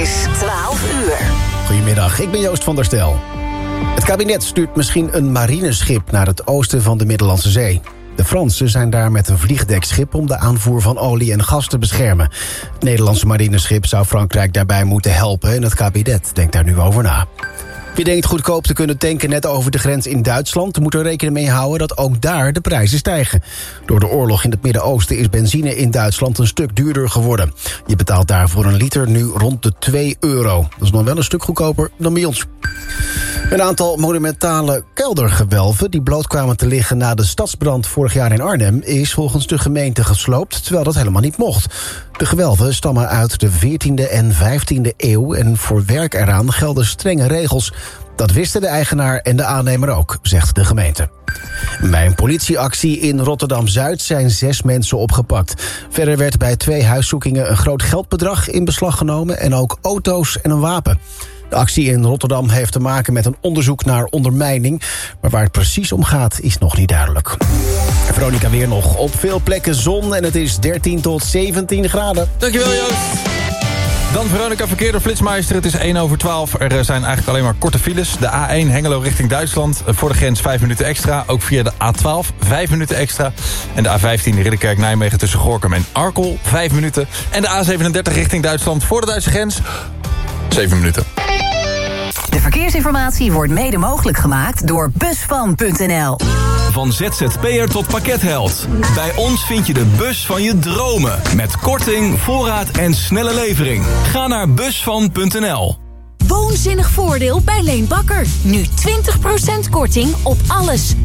is 12 uur. Goedemiddag, ik ben Joost van der Stel. Het kabinet stuurt misschien een marineschip naar het oosten van de Middellandse Zee. De Fransen zijn daar met een vliegdekschip om de aanvoer van olie en gas te beschermen. Het Nederlandse marineschip zou Frankrijk daarbij moeten helpen... en het kabinet denkt daar nu over na. Wie denkt goedkoop te kunnen tanken net over de grens in Duitsland... moet er rekening mee houden dat ook daar de prijzen stijgen. Door de oorlog in het Midden-Oosten is benzine in Duitsland... een stuk duurder geworden. Je betaalt daar voor een liter nu rond de 2 euro. Dat is nog wel een stuk goedkoper dan bij ons. Een aantal monumentale keldergewelven die bloot kwamen te liggen na de stadsbrand vorig jaar in Arnhem is volgens de gemeente gesloopt, terwijl dat helemaal niet mocht. De gewelven stammen uit de 14e en 15e eeuw en voor werk eraan gelden strenge regels. Dat wisten de eigenaar en de aannemer ook, zegt de gemeente. Bij een politieactie in Rotterdam-Zuid zijn zes mensen opgepakt. Verder werd bij twee huiszoekingen een groot geldbedrag in beslag genomen... en ook auto's en een wapen. De actie in Rotterdam heeft te maken met een onderzoek naar ondermijning. Maar waar het precies om gaat is nog niet duidelijk. Veronica weer nog. Op veel plekken zon en het is 13 tot 17 graden. Dankjewel Joost. Dan Veronica Verkeer Flitsmeister. Het is 1 over 12. Er zijn eigenlijk alleen maar korte files. De A1 Hengelo richting Duitsland. Voor de grens 5 minuten extra. Ook via de A12 5 minuten extra. En de A15 Ridderkerk-Nijmegen tussen Gorkum en Arkel 5 minuten. En de A37 richting Duitsland voor de Duitse grens 7 minuten. De verkeersinformatie wordt mede mogelijk gemaakt door Busvan.nl. Van ZZP'er tot pakketheld. Bij ons vind je de bus van je dromen. Met korting, voorraad en snelle levering. Ga naar busvan.nl. Woonzinnig voordeel bij Leen Bakker. Nu 20% korting op alles. 20%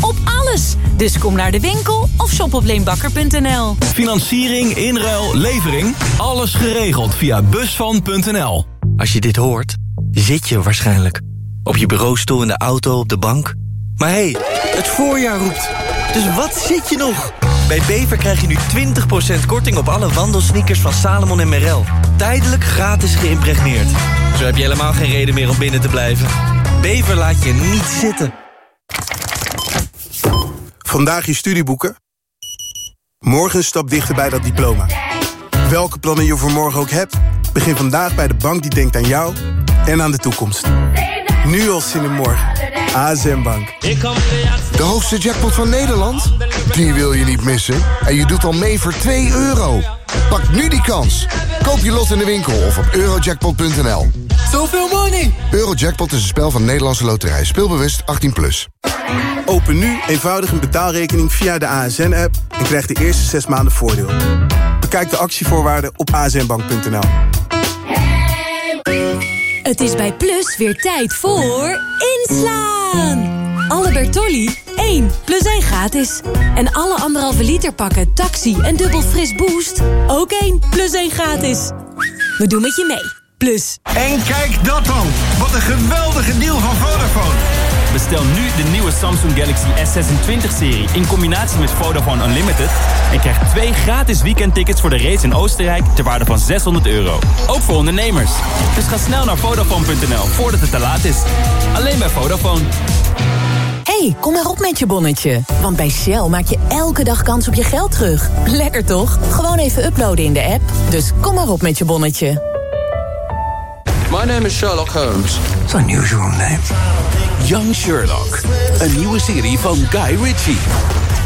op alles. Dus kom naar de winkel of shop op leenbakker.nl. Financiering, inruil, levering. Alles geregeld via busvan.nl. Als je dit hoort, zit je waarschijnlijk. Op je bureaustoel, in de auto, op de bank. Maar hé, hey, het voorjaar roept. Dus wat zit je nog? Bij Bever krijg je nu 20% korting op alle wandelsneakers van Salomon en Merrell. Tijdelijk gratis geïmpregneerd. Zo heb je helemaal geen reden meer om binnen te blijven. Bever laat je niet zitten. Vandaag je studieboeken. Morgen stap dichter bij dat diploma. Welke plannen je voor morgen ook hebt... begin vandaag bij de bank die denkt aan jou en aan de toekomst. Nu al zin in morgen. ASM Bank. De hoogste jackpot van Nederland? Die wil je niet missen. En je doet al mee voor 2 euro. Pak nu die kans. Koop je lot in de winkel of op eurojackpot.nl. Zoveel money! Eurojackpot is een spel van Nederlandse Loterij. Speelbewust 18+. Plus. Open nu eenvoudig een betaalrekening via de ASN-app... en krijg de eerste 6 maanden voordeel. Bekijk de actievoorwaarden op asnbank.nl. Het is bij Plus weer tijd voor inslaan. Alle Bertolli 1 plus 1 gratis. En alle anderhalve liter pakken taxi en dubbel fris boost ook 1 plus 1 gratis. We doen met je mee. Plus. En kijk dat dan. Wat een geweldige deal van Vodafone. Bestel nu de nieuwe Samsung Galaxy S26-serie in combinatie met Vodafone Unlimited... en krijg twee gratis weekendtickets voor de race in Oostenrijk ter waarde van 600 euro. Ook voor ondernemers. Dus ga snel naar Vodafone.nl voordat het te laat is. Alleen bij Vodafone. hey, kom maar op met je bonnetje. Want bij Shell maak je elke dag kans op je geld terug. Lekker toch? Gewoon even uploaden in de app. Dus kom maar op met je bonnetje. My name is Sherlock Holmes. It's an unusual name. Young Sherlock. Een nieuwe serie van Guy Ritchie.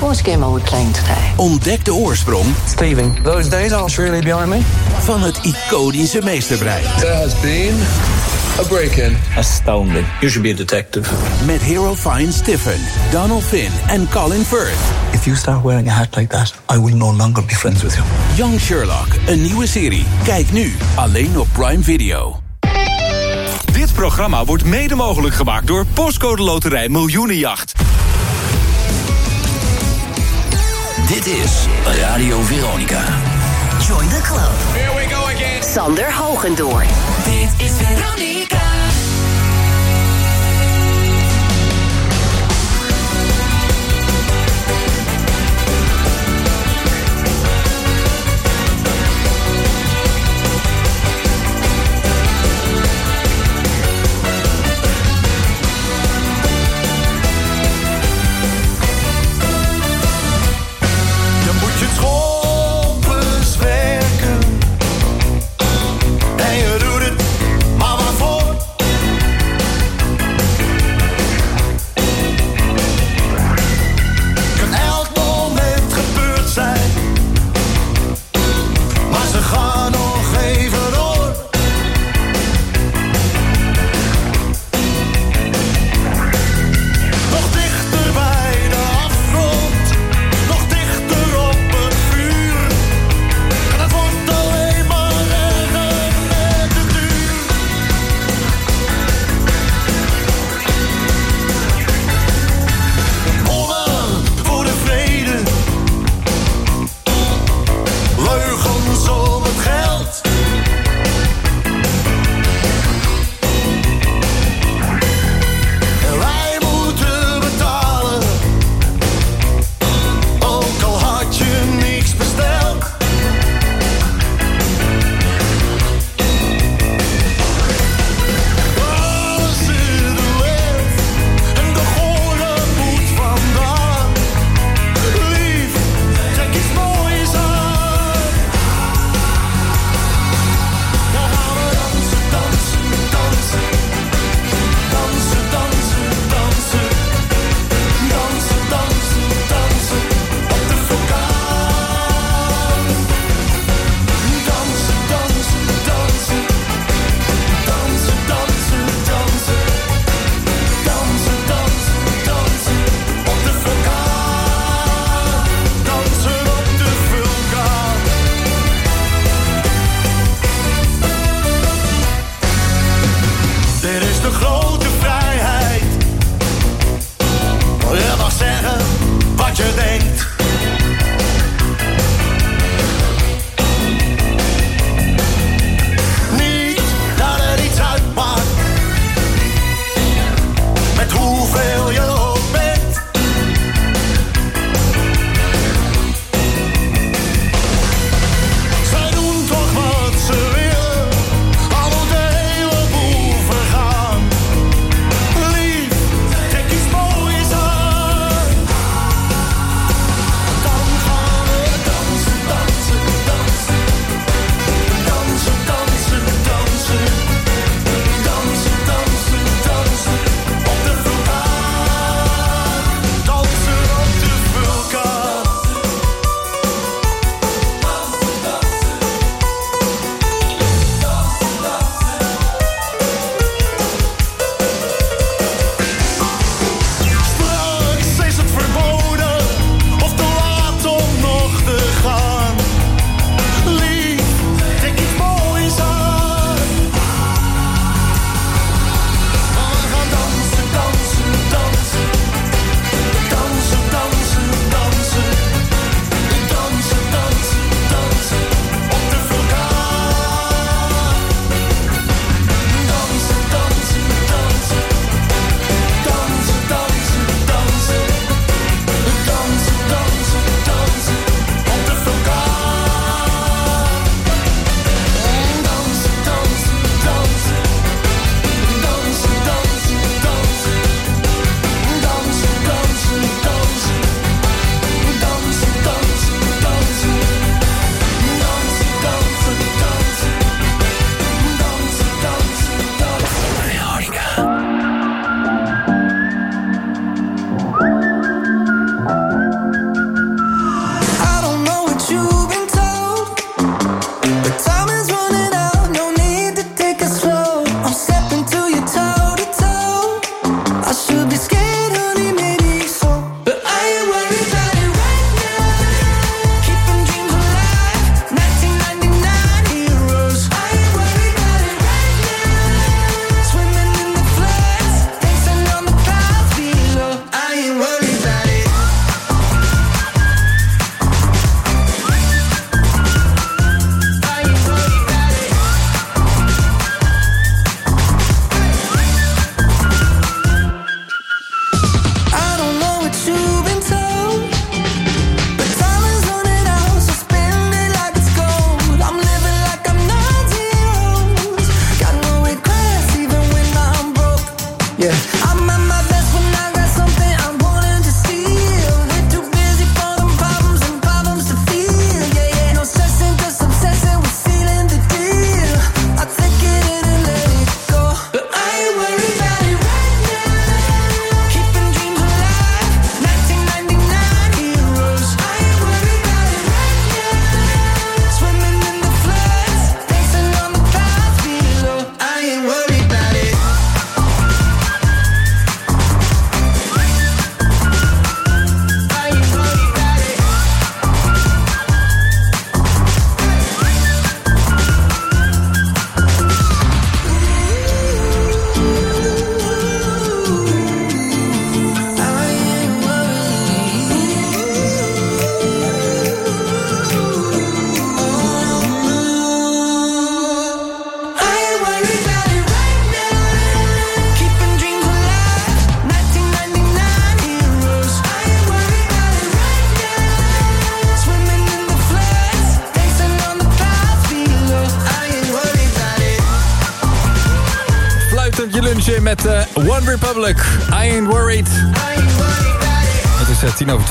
What game are we playing today? Ontdek de oorsprong. Steven, those days are surely behind me. Van het iconische meesterbrein. There has been a break-in. Astounding. You should be a detective. Met Hero Fine Stiffen, Donald Finn en Colin Firth. If you start wearing a hat like that, I will no longer be friends with you. Young Sherlock, een nieuwe serie. Kijk nu, alleen op Prime Video. Dit programma wordt mede mogelijk gemaakt door Postcode Loterij Miljoenenjacht. Dit is Radio Veronica. Join the club. Here we go again. Sander Hogendoorn. Dit is Veronica.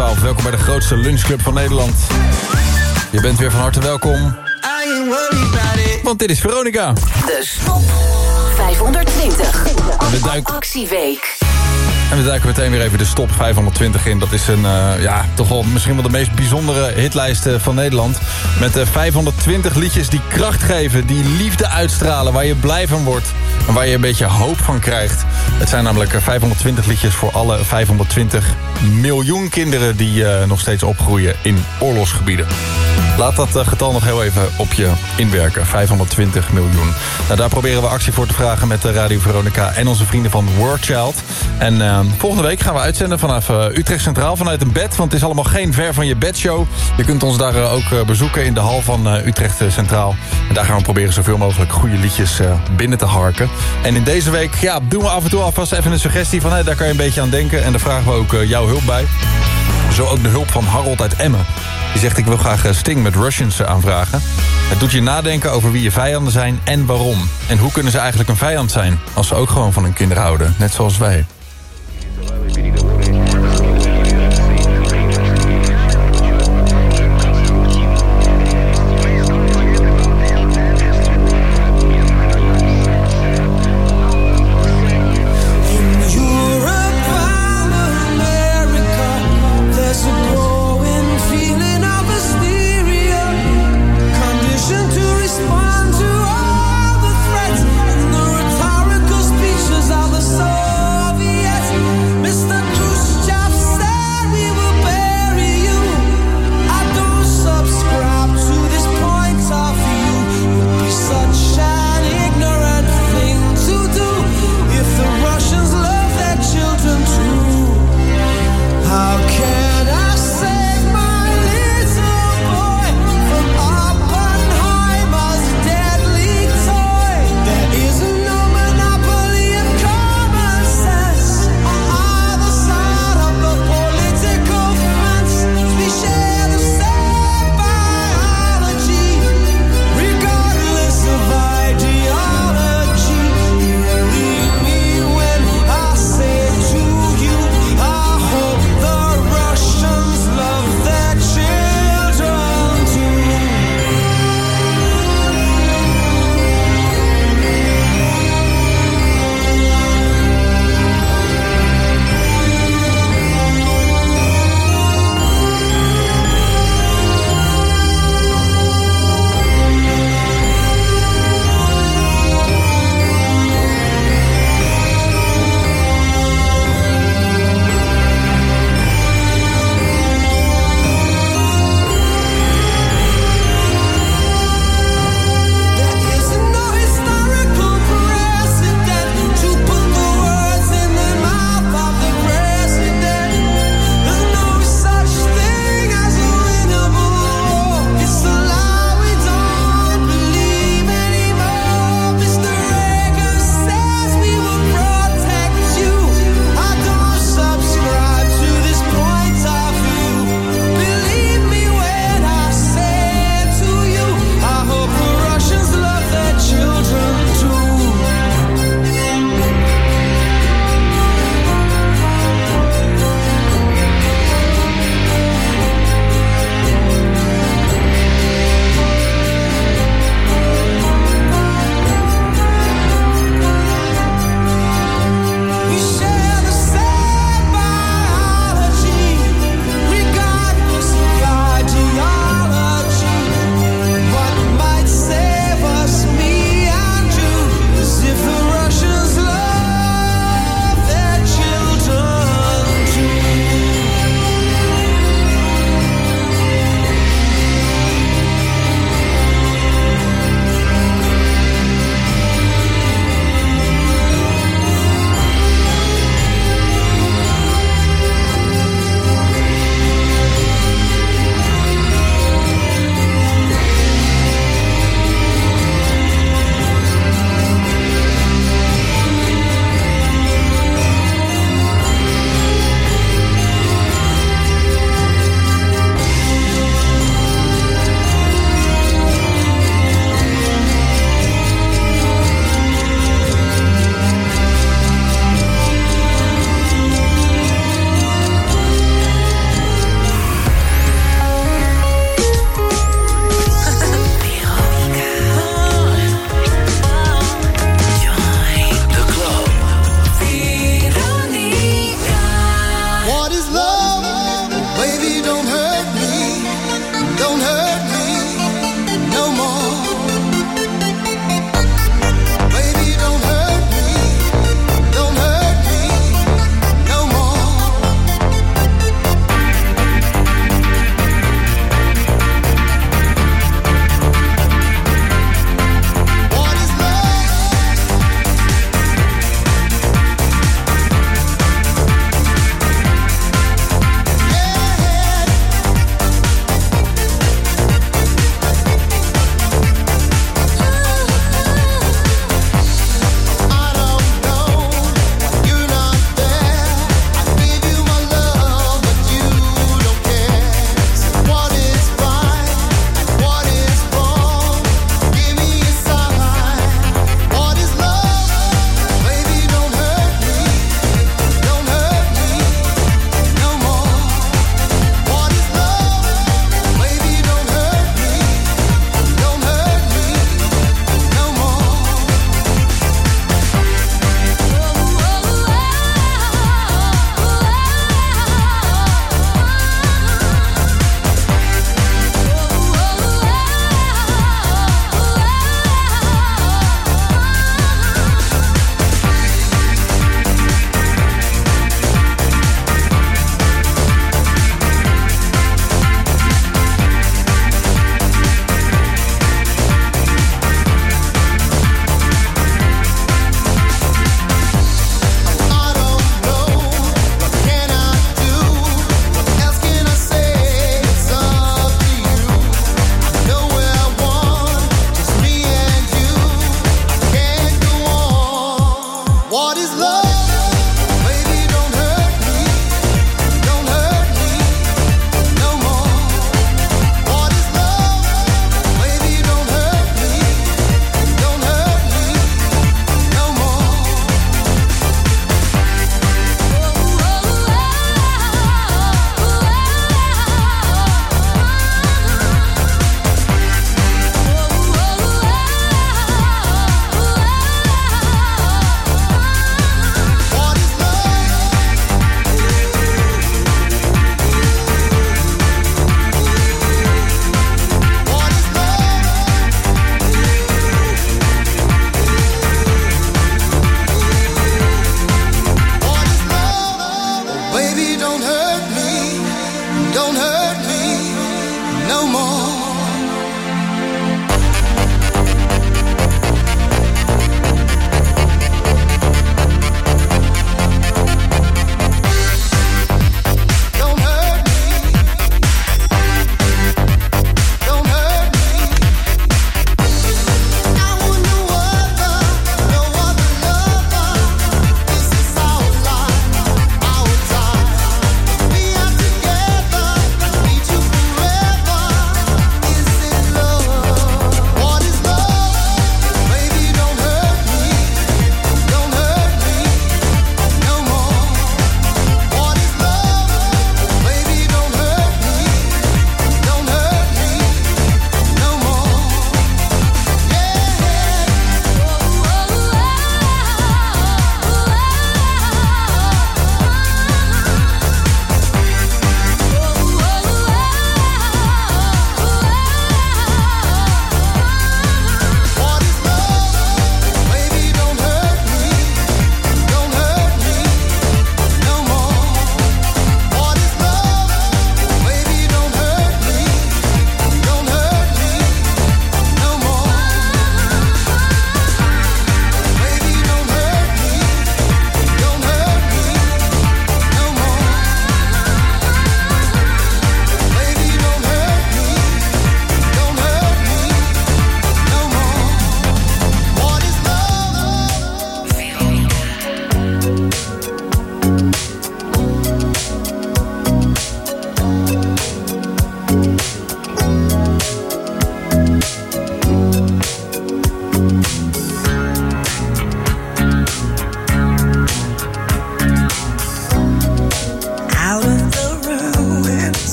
Welkom bij de grootste lunchclub van Nederland. Je bent weer van harte welkom. Want dit is Veronica. De Stop 520. Actieweek. En we duiken meteen weer even de stop 520 in. Dat is een, uh, ja, toch wel misschien wel de meest bijzondere hitlijst van Nederland. Met uh, 520 liedjes die kracht geven, die liefde uitstralen, waar je blij van wordt. En waar je een beetje hoop van krijgt. Het zijn namelijk 520 liedjes voor alle 520 miljoen kinderen... die nog steeds opgroeien in oorlogsgebieden. Laat dat getal nog heel even op je inwerken. 520 miljoen. Nou, daar proberen we actie voor te vragen met de Radio Veronica... en onze vrienden van World Child. En volgende week gaan we uitzenden vanaf Utrecht Centraal... vanuit een bed, want het is allemaal geen ver van je bedshow. Je kunt ons daar ook bezoeken in de hal van Utrecht Centraal. En daar gaan we proberen zoveel mogelijk goede liedjes binnen te harken. En in deze week ja, doen we af en toe alvast even een suggestie van... Daar kan je een beetje aan denken. En daar vragen we ook jouw hulp bij. Zo ook de hulp van Harold uit Emmen. Die zegt ik wil graag Sting met Russians aanvragen. Het doet je nadenken over wie je vijanden zijn en waarom. En hoe kunnen ze eigenlijk een vijand zijn... als ze ook gewoon van hun kinderen houden, net zoals wij.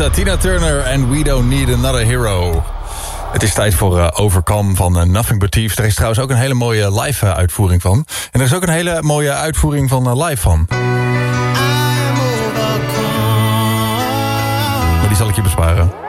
Eh, Tina Turner en We Don't Need Another Hero. Het is tijd voor eh, Overcome van eh, Nothing But Thieves. Er is trouwens ook een hele mooie live uitvoering van. En er is ook een hele mooie uitvoering van live van. Maar die zal ik je besparen.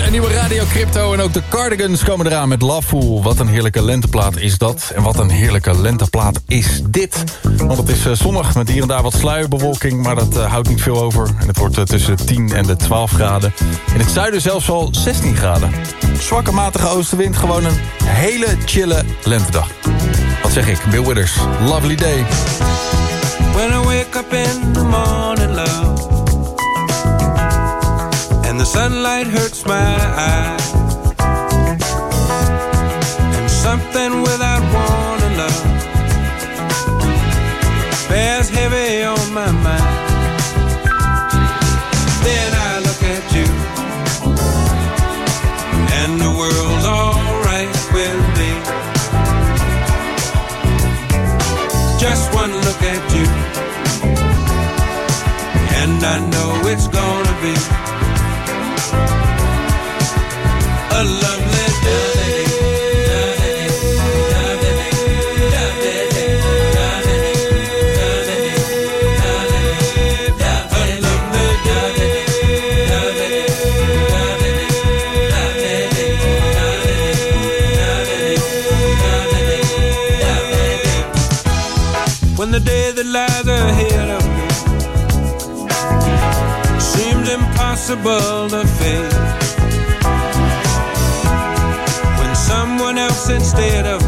Een nieuwe Radio Crypto. En ook de Cardigans komen eraan met Loveful. Wat een heerlijke lenteplaat is dat. En wat een heerlijke lenteplaat is dit. Want het is eh, zonnig met hier en daar wat sluierbewolking. Maar dat eh, houdt niet veel over. En het wordt eh, tussen de 10 en de 12 graden. In het zuiden zelfs al 16 graden. Zwakke matige oostenwind. Gewoon een hele chille lentedag. Wat zeg ik? Bill Withers. Lovely day. When I wake up in the morning, love, sunlight hurts my eyes, impossible to face. When someone else instead of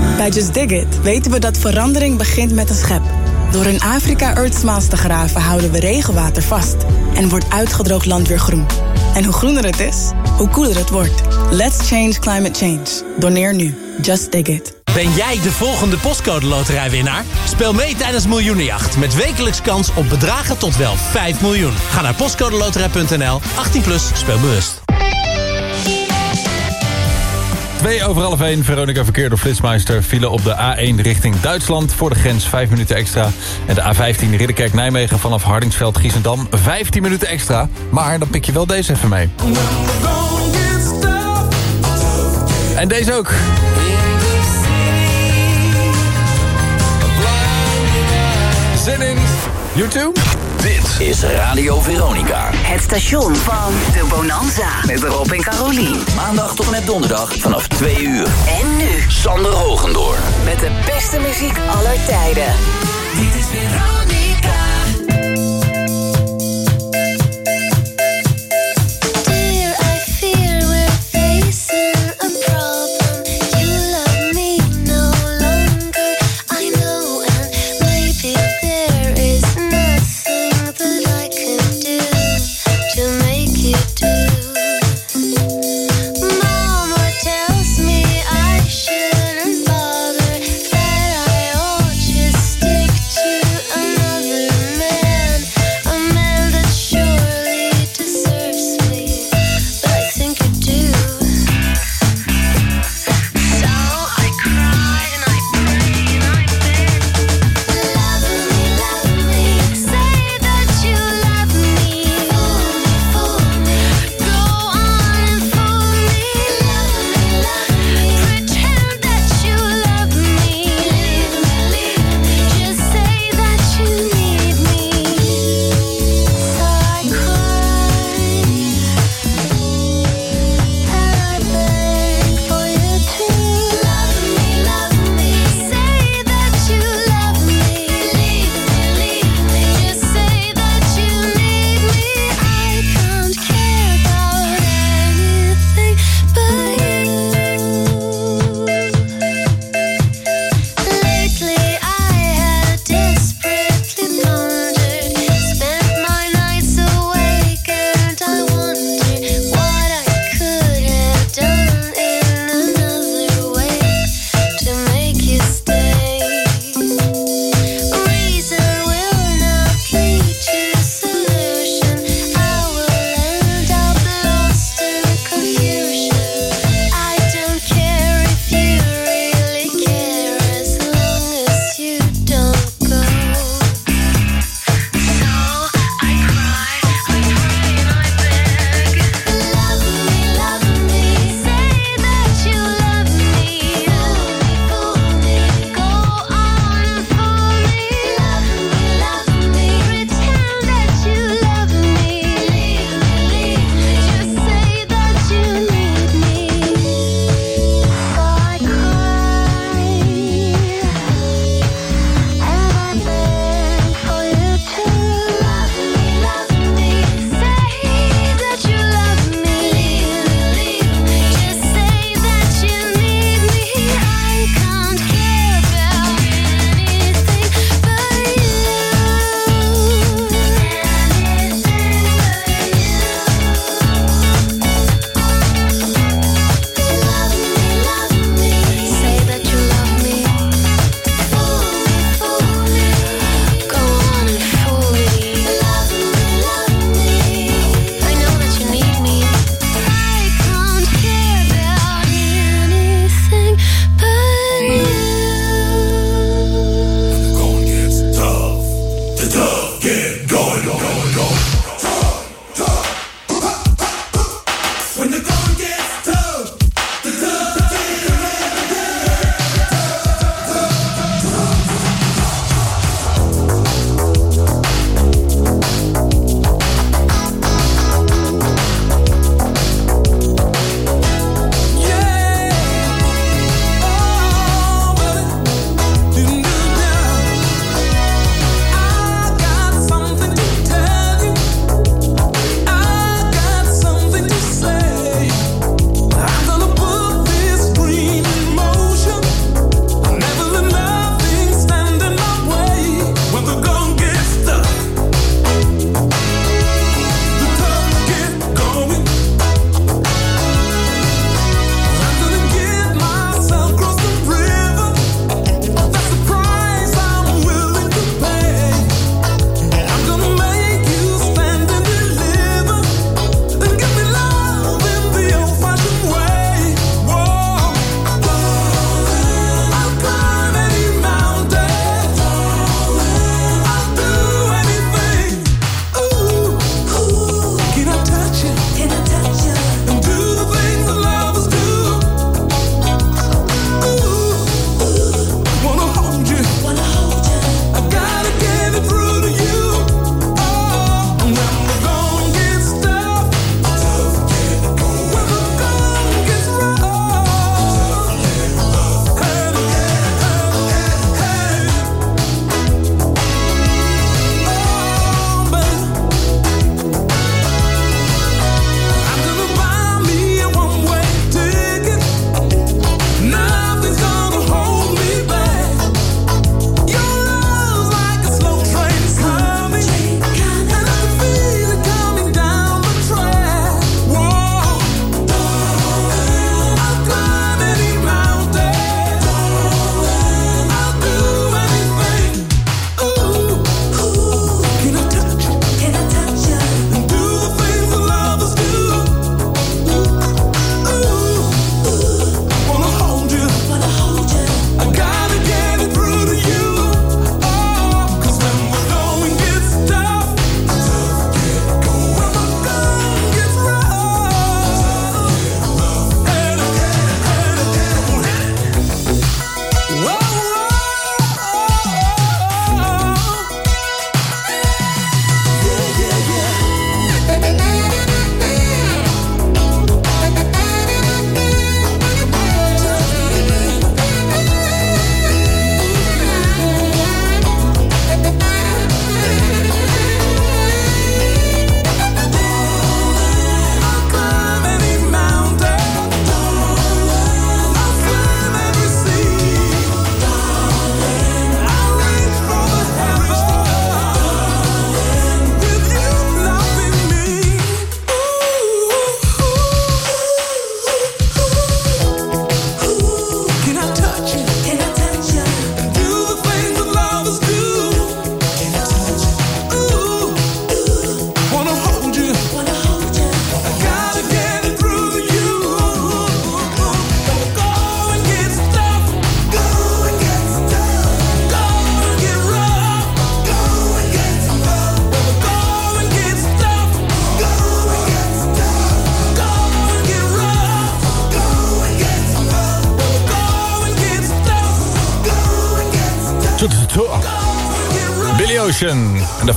Bij Just Dig It weten we dat verandering begint met een schep. Door in Afrika Earth te graven houden we regenwater vast. En wordt uitgedroogd land weer groen. En hoe groener het is, hoe koeler het wordt. Let's change climate change. Doneer nu. Just Dig It. Ben jij de volgende postcode loterijwinnaar? Speel mee tijdens Miljoenenjacht met wekelijks kans op bedragen tot wel 5 miljoen. Ga naar postcodeloterij.nl, 18 plus, speel bewust. Twee over half één. Veronica verkeer door Flitsmeister. Vielen op de A1 richting Duitsland. Voor de grens 5 minuten extra. En de A15 Ridderkerk-Nijmegen vanaf Hardingsveld-Giessendam. 15 minuten extra. Maar dan pik je wel deze even mee. En deze ook. Zin in. YouTube? Dit is Radio Veronica. Het station van de Bonanza. Met Rob en Carolien. Maandag tot en met donderdag vanaf 2 uur. En nu. Sander Hogendoor. Met de beste muziek aller tijden. Dit is Veronica.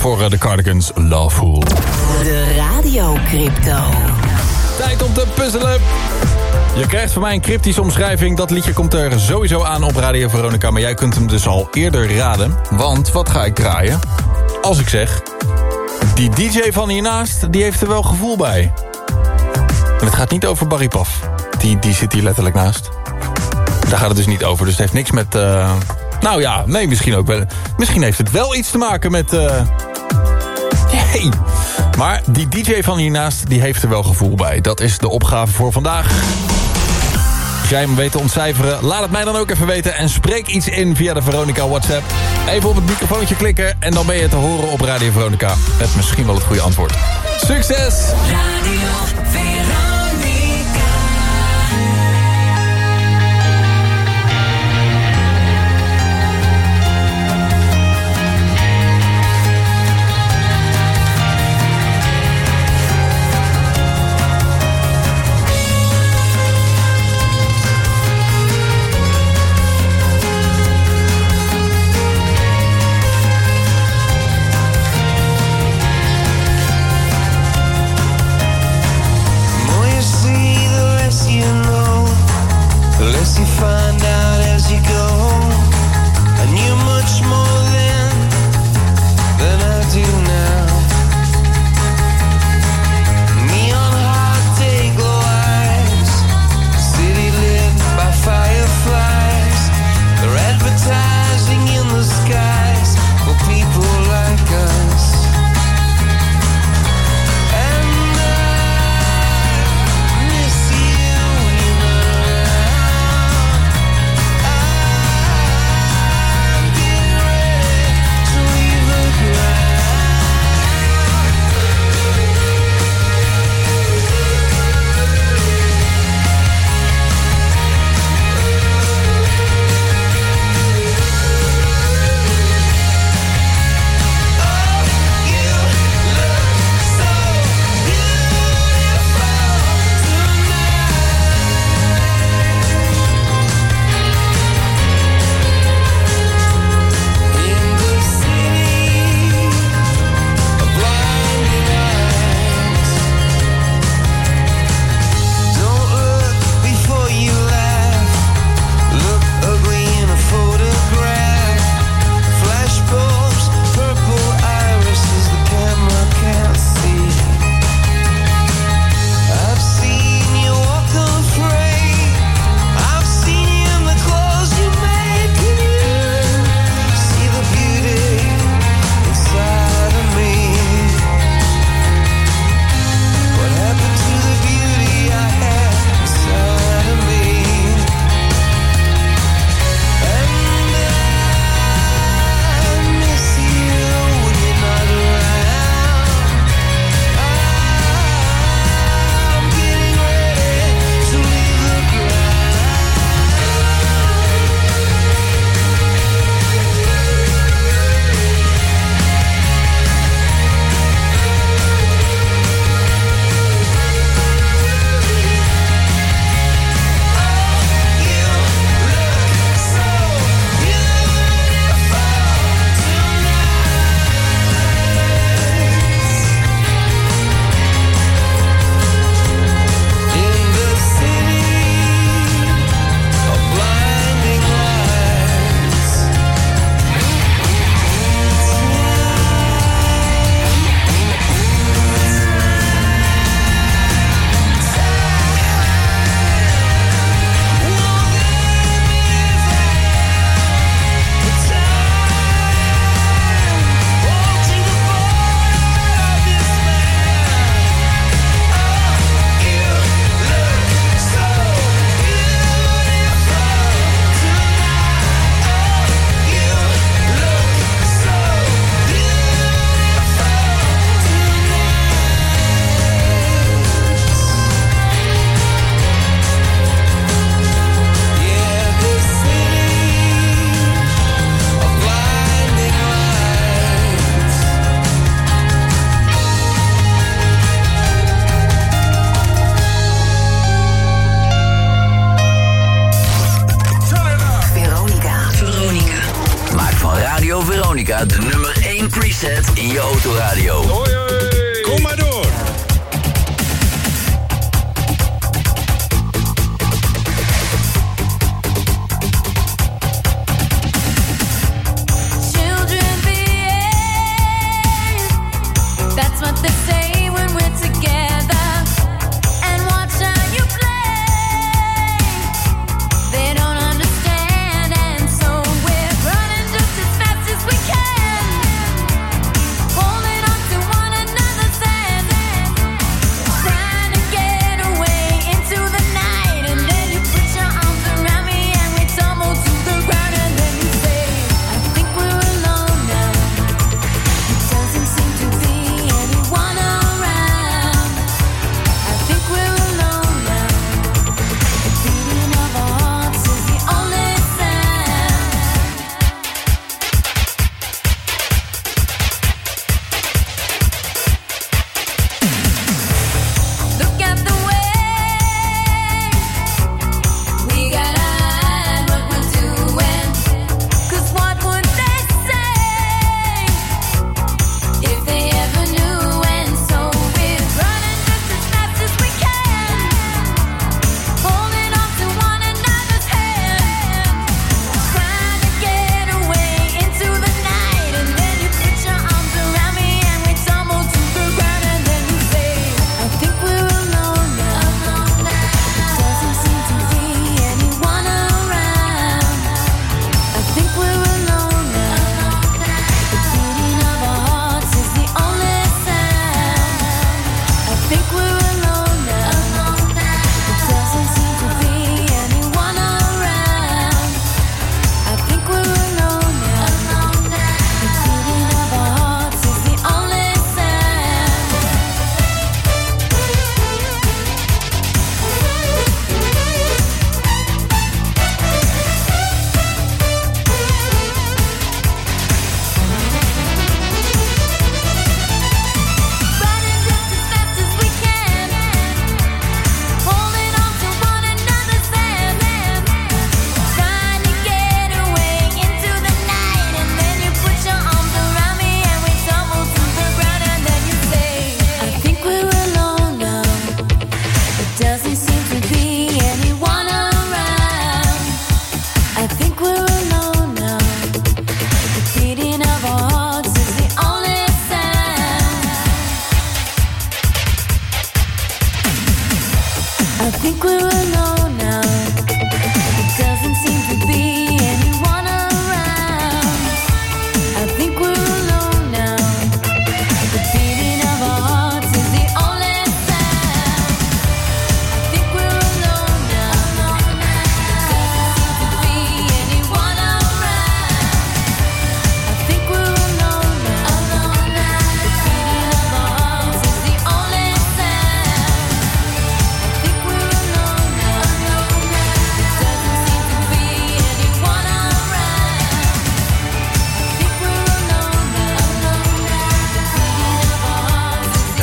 Daarvoor eh, de Cardigans Loveful. De Radio Crypto. Tijd om te puzzelen. Je krijgt van mij een cryptische omschrijving. Dat liedje komt er sowieso aan op Radio Veronica. Maar jij kunt hem dus al eerder raden. Want wat ga ik draaien? Als ik zeg... Die DJ van hiernaast, die heeft er wel gevoel bij. En het gaat niet over Barry Paf. Die, die zit hier letterlijk naast. Daar gaat het dus niet over. Dus het heeft niks met... eh, Nou ja, nee, misschien ook wel. Misschien heeft het wel iets te maken met... eh, Maar die DJ van hiernaast, die heeft er wel gevoel bij. Dat is de opgave voor vandaag. Als jij hem weet te ontcijferen, laat het mij dan ook even weten... en spreek iets in via de Veronica WhatsApp. Even op het microfoontje klikken... en dan ben je te horen op Radio Veronica. Met misschien wel het goede antwoord. Succes!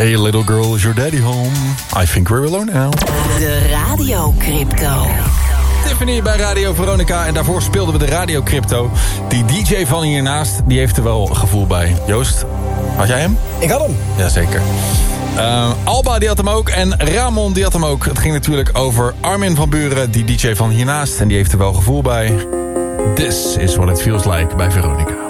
Hey little girl, is your daddy home? I think we're alone now. De Radio Crypto. Tiffany bij Radio Veronica. En daarvoor speelden we de Radio Crypto. Die DJ van hiernaast, die heeft er wel gevoel bij. Joost, had jij hem? Ik had hem. Jazeker. Uh, Alba die had hem ook en Ramon die had hem ook. Het ging natuurlijk over Armin van Buren, die DJ van hiernaast. En die heeft er wel gevoel bij. This is what it feels like bij Veronica.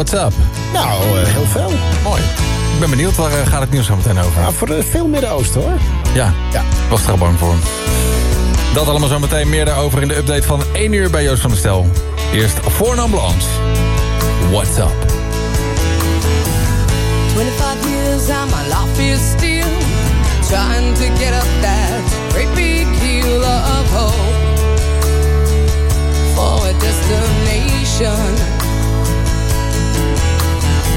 What's up? Nou, eh, heel veel. Mooi. Ik ben benieuwd, waar eh, gaat het nieuws zo meteen over? Nou, voor de veel Midden-Oosten hoor. Ja, Ja. was er al bang voor. Dat allemaal zo meteen meer daarover in de update van 1 uur bij Joost van der Stel. Eerst voor een ambulance. What's up? 25 years and my life is still trying to get up that great big hill of hope for a destination.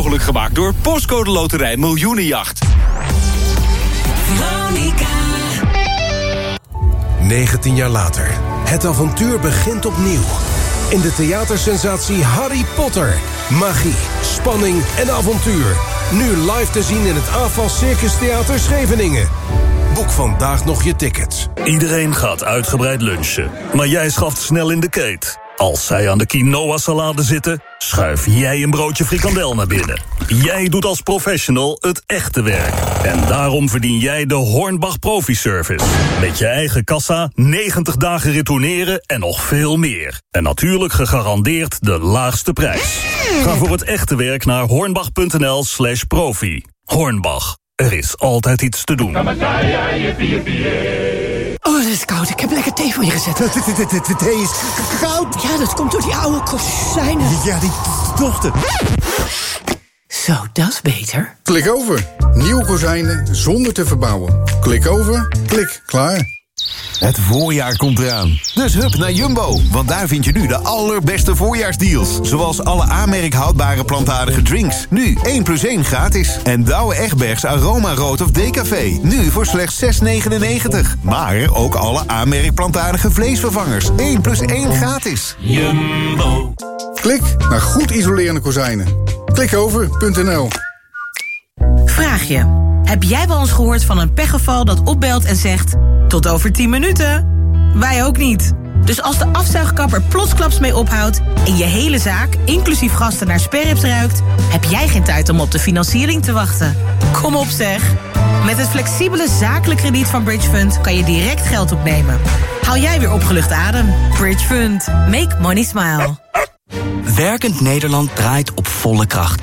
Mogelijk gemaakt door Postcode Loterij Miljoenenjacht. Veronica. 19 jaar later. Het avontuur begint opnieuw. In de theatersensatie Harry Potter. Magie, spanning en avontuur. Nu live te zien in het AFAS Circus Theater Scheveningen. Boek vandaag nog je tickets. Iedereen gaat uitgebreid lunchen. Maar jij schaft snel in de keet. Als zij aan de quinoa-salade zitten, schuif jij een broodje frikandel naar binnen. Jij doet als professional het echte werk. En daarom verdien jij de Hornbach Profi Service. Met je eigen kassa, 90 dagen retourneren en nog veel meer. En natuurlijk gegarandeerd de laagste prijs. Ga voor het echte werk naar hornbach.nl slash profi. Hornbach, er is altijd iets te doen. Oh, het is koud. Ik heb lekker thee voor je gezet. De thee is koud. Ja, dat komt door die oude kozijnen. Ja, die dochter. Zo, dat is beter. Klik over. Nieuwe kozijnen zonder te verbouwen. Klik over. Klik. Klaar. Het voorjaar komt eraan. Dus hup naar Jumbo, want daar vind je nu de allerbeste voorjaarsdeals. Zoals alle aanmerk houdbare plantaardige drinks. Nu 1 plus 1 gratis. En Douwe Egbergs Aroma Rood of Decafé. Nu voor slechts 6,99. Maar ook alle aanmerk plantaardige vleesvervangers. 1 plus 1 gratis. Jumbo. Klik naar goed isolerende kozijnen. Klik over.nl Vraag je. Heb jij wel eens gehoord van een pechgeval dat opbelt en zegt... tot over 10 minuten? Wij ook niet. Dus als de afzuigkapper plotsklaps mee ophoudt... en je hele zaak, inclusief gasten naar sperrips ruikt... heb jij geen tijd om op de financiering te wachten. Kom op zeg. Met het flexibele zakelijk krediet van Bridge Fund... kan je direct geld opnemen. Haal jij weer opgelucht adem. Bridge Fund. Make money smile. Werkend Nederland draait op volle kracht.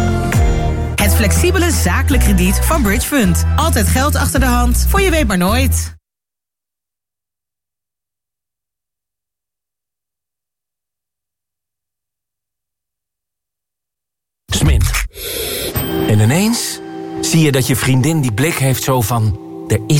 Flexibele zakelijk krediet van Bridge Fund. Altijd geld achter de hand, voor je weet maar nooit. Smint. En ineens zie je dat je vriendin die blik heeft zo van... er is